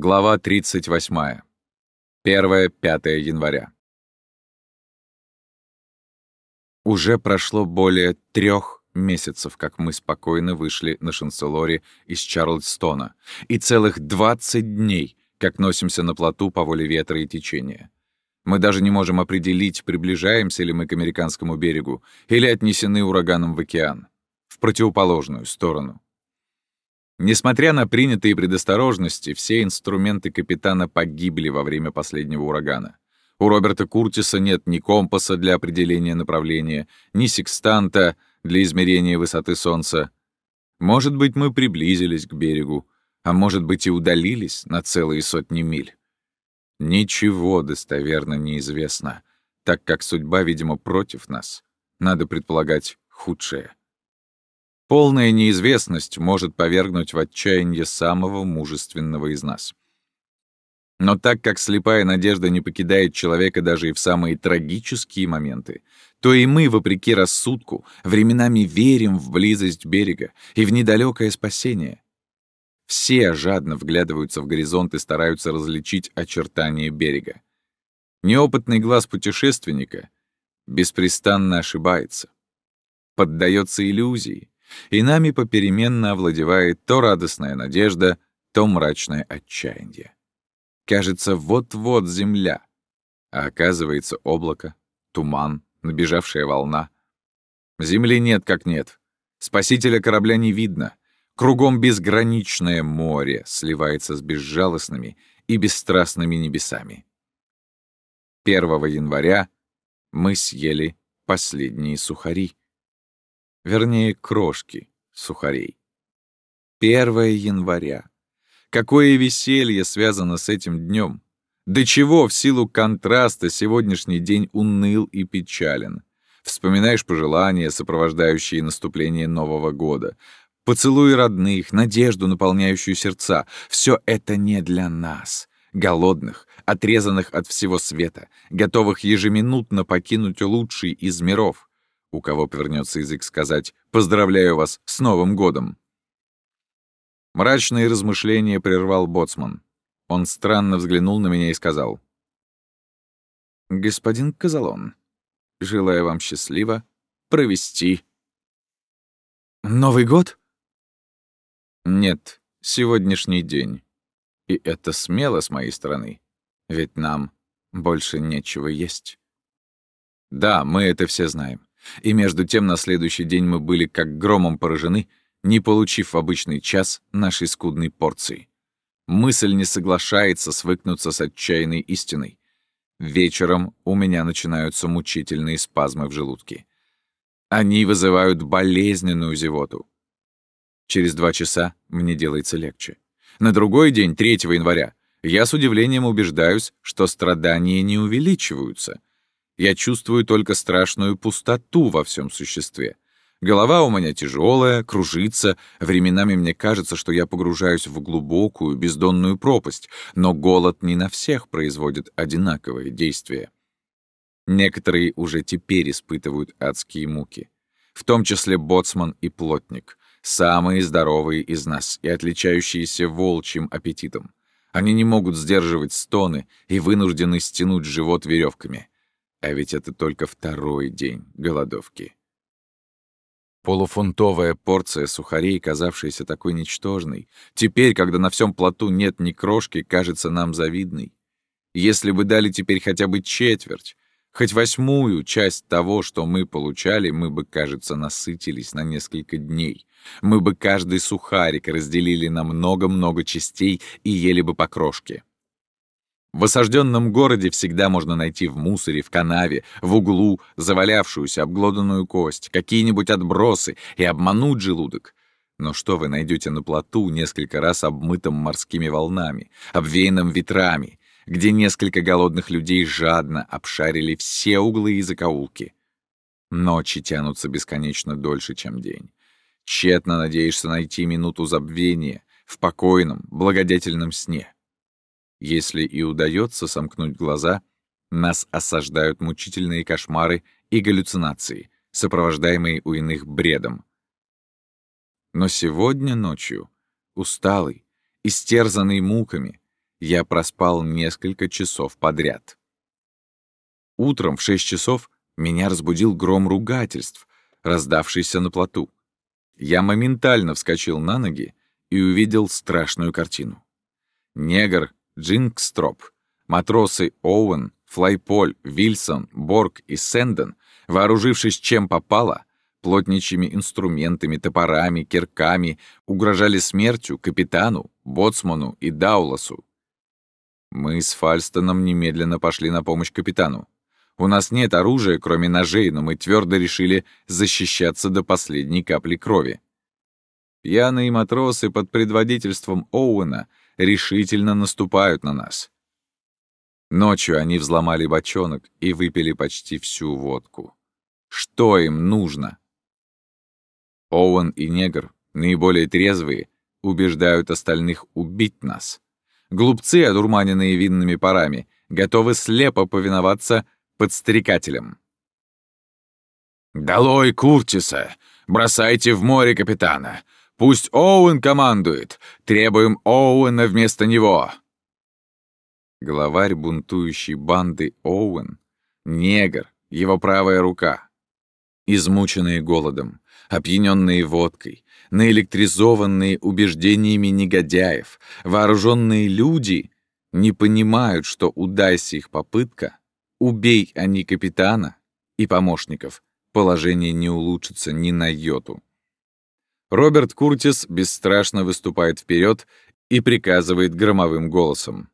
Глава 38. 1-5 января. Уже прошло более трех месяцев, как мы спокойно вышли на шанселоре из Чарльстона, и целых 20 дней, как носимся на плоту по воле ветра и течения. Мы даже не можем определить, приближаемся ли мы к американскому берегу или отнесены ураганом в океан, в противоположную сторону. Несмотря на принятые предосторожности, все инструменты капитана погибли во время последнего урагана. У Роберта Куртиса нет ни компаса для определения направления, ни секстанта для измерения высоты Солнца. Может быть, мы приблизились к берегу, а может быть и удалились на целые сотни миль. Ничего достоверно неизвестно, так как судьба, видимо, против нас. Надо предполагать худшее. Полная неизвестность может повергнуть в отчаяние самого мужественного из нас. Но так как слепая надежда не покидает человека даже и в самые трагические моменты, то и мы, вопреки рассудку, временами верим в близость берега и в недалекое спасение. Все жадно вглядываются в горизонт и стараются различить очертания берега. Неопытный глаз путешественника беспрестанно ошибается, поддается иллюзии, и нами попеременно овладевает то радостная надежда, то мрачное отчаяние. Кажется, вот-вот земля, а оказывается облако, туман, набежавшая волна. Земли нет как нет. Спасителя корабля не видно. Кругом безграничное море сливается с безжалостными и бесстрастными небесами. 1 января мы съели последние сухари. Вернее, крошки сухарей. 1 января. Какое веселье связано с этим днем. До чего в силу контраста сегодняшний день уныл и печален. Вспоминаешь пожелания, сопровождающие наступление Нового года. Поцелуи родных, надежду, наполняющую сердца. Все это не для нас, голодных, отрезанных от всего света, готовых ежеминутно покинуть лучший из миров у кого повернется язык сказать «Поздравляю вас с Новым годом!». Мрачные размышления прервал боцман. Он странно взглянул на меня и сказал. «Господин Казалон, желаю вам счастливо провести...» «Новый год?» «Нет, сегодняшний день. И это смело с моей стороны, ведь нам больше нечего есть». «Да, мы это все знаем. И между тем на следующий день мы были как громом поражены, не получив в обычный час нашей скудной порции. Мысль не соглашается свыкнуться с отчаянной истиной. Вечером у меня начинаются мучительные спазмы в желудке. Они вызывают болезненную зевоту. Через два часа мне делается легче. На другой день, 3 января, я с удивлением убеждаюсь, что страдания не увеличиваются — я чувствую только страшную пустоту во всем существе. Голова у меня тяжелая, кружится, временами мне кажется, что я погружаюсь в глубокую, бездонную пропасть, но голод не на всех производит одинаковые действия. Некоторые уже теперь испытывают адские муки, в том числе боцман и плотник, самые здоровые из нас и отличающиеся волчьим аппетитом. Они не могут сдерживать стоны и вынуждены стянуть живот веревками — а ведь это только второй день голодовки. Полуфунтовая порция сухарей, казавшаяся такой ничтожной, теперь, когда на всем плоту нет ни крошки, кажется нам завидной. Если бы дали теперь хотя бы четверть, хоть восьмую часть того, что мы получали, мы бы, кажется, насытились на несколько дней. Мы бы каждый сухарик разделили на много-много частей и ели бы по крошке. В осажденном городе всегда можно найти в мусоре, в канаве, в углу завалявшуюся обглоданную кость, какие-нибудь отбросы и обмануть желудок. Но что вы найдете на плоту, несколько раз обмытым морскими волнами, обвеянным ветрами, где несколько голодных людей жадно обшарили все углы и закоулки? Ночи тянутся бесконечно дольше, чем день. Тщетно надеешься найти минуту забвения в покойном, благодетельном сне. Если и удается сомкнуть глаза, нас осаждают мучительные кошмары и галлюцинации, сопровождаемые у иных бредом. Но сегодня ночью, усталый, истерзанный муками, я проспал несколько часов подряд. Утром в шесть часов меня разбудил гром ругательств, раздавшийся на плоту. Я моментально вскочил на ноги и увидел страшную картину. Негр Джинкстроп, матросы Оуэн, Флайполь, Вильсон, Борг и Сэнден, вооружившись чем попало, плотничьими инструментами, топорами, кирками, угрожали смертью капитану, боцману и Дауласу. Мы с Фальстоном немедленно пошли на помощь капитану. У нас нет оружия, кроме ножей, но мы твердо решили защищаться до последней капли крови. Пьяные матросы под предводительством Оуэна решительно наступают на нас. Ночью они взломали бочонок и выпили почти всю водку. Что им нужно? Оуэн и Негр, наиболее трезвые, убеждают остальных убить нас. Глупцы, одурманенные винными парами, готовы слепо повиноваться подстрекателям. «Долой Куртиса! Бросайте в море капитана! Пусть Оуэн командует! Требуем Оуэна вместо него!» Главарь бунтующей банды Оуэн — негр, его правая рука. Измученные голодом, опьяненные водкой, наэлектризованные убеждениями негодяев, вооруженные люди не понимают, что удайся их попытка, убей они капитана и помощников, положение не улучшится ни на йоту. Роберт Куртис бесстрашно выступает вперед и приказывает громовым голосом.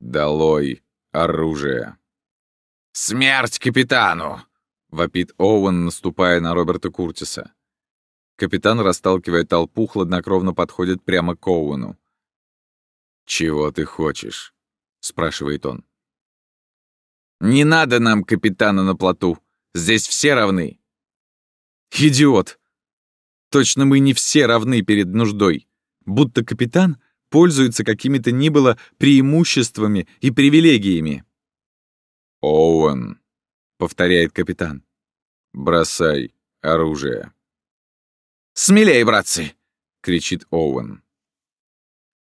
«Долой оружие!» «Смерть капитану!» вопит Оуэн, наступая на Роберта Куртиса. Капитан, расталкивая толпу, хладнокровно подходит прямо к Оуэну. «Чего ты хочешь?» — спрашивает он. «Не надо нам капитана на плоту. Здесь все равны». «Идиот! Точно мы не все равны перед нуждой. Будто капитан пользуется какими-то ни было преимуществами и привилегиями». «Оуэн», повторяет капитан. «Бросай оружие». «Смелее, братцы!» — кричит Оуэн.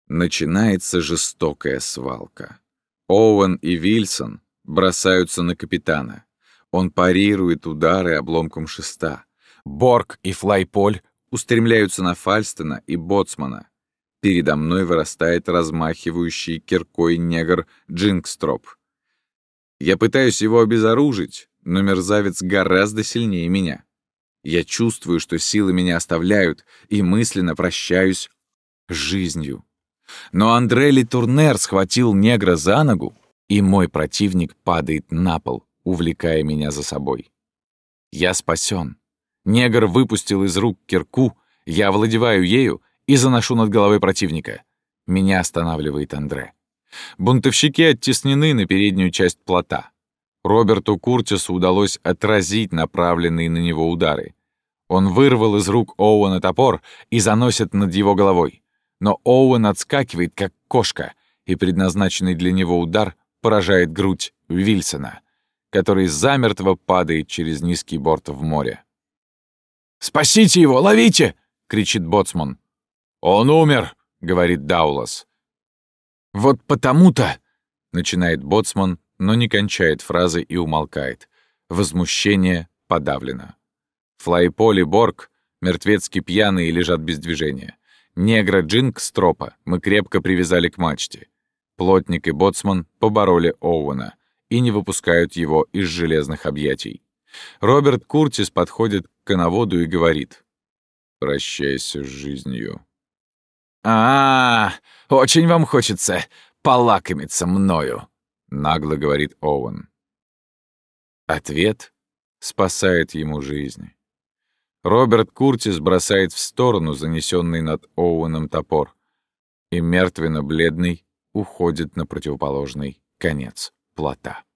Начинается жестокая свалка. Оуэн и Вильсон бросаются на капитана. Он парирует удары обломком шеста. Борг и Флайполь устремляются на Фальстона и Боцмана. Передо мной вырастает размахивающий киркой негр Джинкстроп. Я пытаюсь его обезоружить, но мерзавец гораздо сильнее меня. Я чувствую, что силы меня оставляют, и мысленно прощаюсь с жизнью. Но Андре Турнер схватил негра за ногу, и мой противник падает на пол, увлекая меня за собой. Я спасен. Негр выпустил из рук кирку, я овладеваю ею и заношу над головой противника. Меня останавливает Андре. Бунтовщики оттеснены на переднюю часть плота. Роберту Куртису удалось отразить направленные на него удары. Он вырвал из рук Оуэна топор и заносит над его головой. Но Оуэн отскакивает, как кошка, и предназначенный для него удар поражает грудь Вильсона, который замертво падает через низкий борт в море. «Спасите его! Ловите!» — кричит боцман. «Он умер!» — говорит Даулас. «Вот потому-то!» — начинает боцман, но не кончает фразы и умолкает. Возмущение подавлено. Флайпол и Борг мертвецки пьяные лежат без движения. Негра Джинк Стропа мы крепко привязали к мачте. Плотник и боцман побороли Оуэна и не выпускают его из железных объятий. Роберт Куртис подходит коноводу и говорит. «Прощайся с жизнью». «А, -а, -а очень вам хочется полакомиться мною», — нагло говорит Оуэн. Ответ спасает ему жизнь. Роберт Куртис бросает в сторону занесенный над Оуэном топор, и мертвенно-бледный уходит на противоположный конец плота.